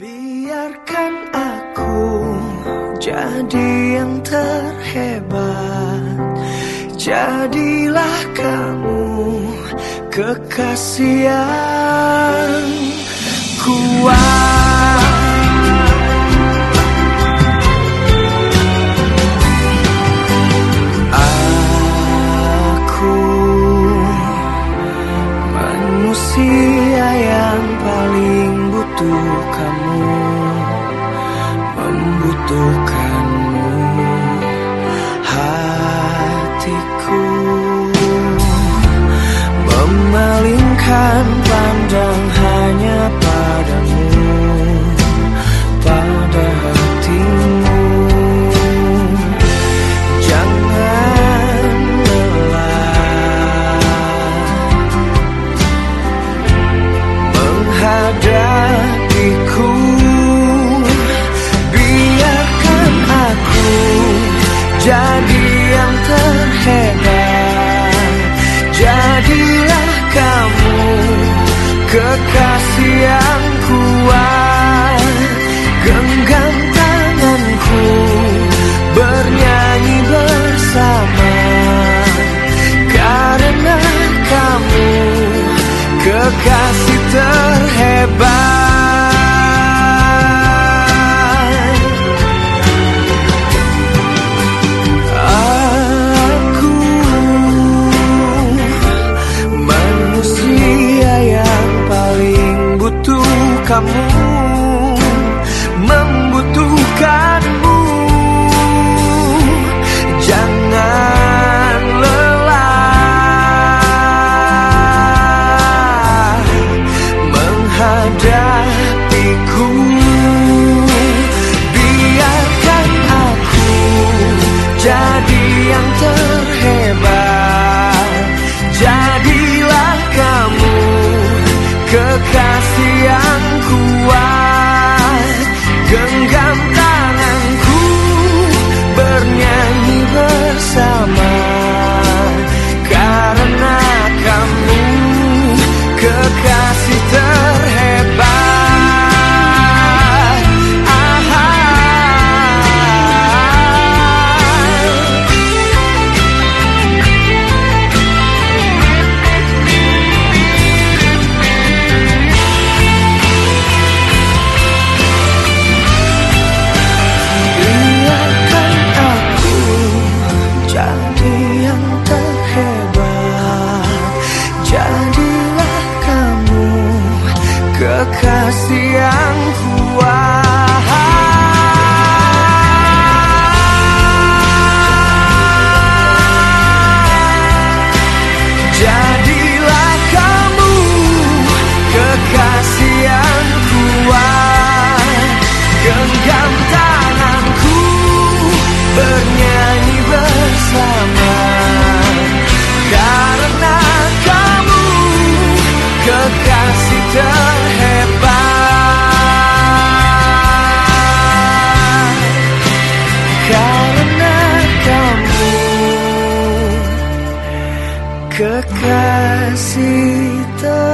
Biarkan aku jadi yang terhebat. Jadilah kamu kekasih bukanmu hatiku memalingkan pandang hanya pada casa. kekasih yang kuat. Jadilah kamu kekasih yang kuat Genggam tanganku bernyanyi bersama Karena kamu kekasih kekasih tak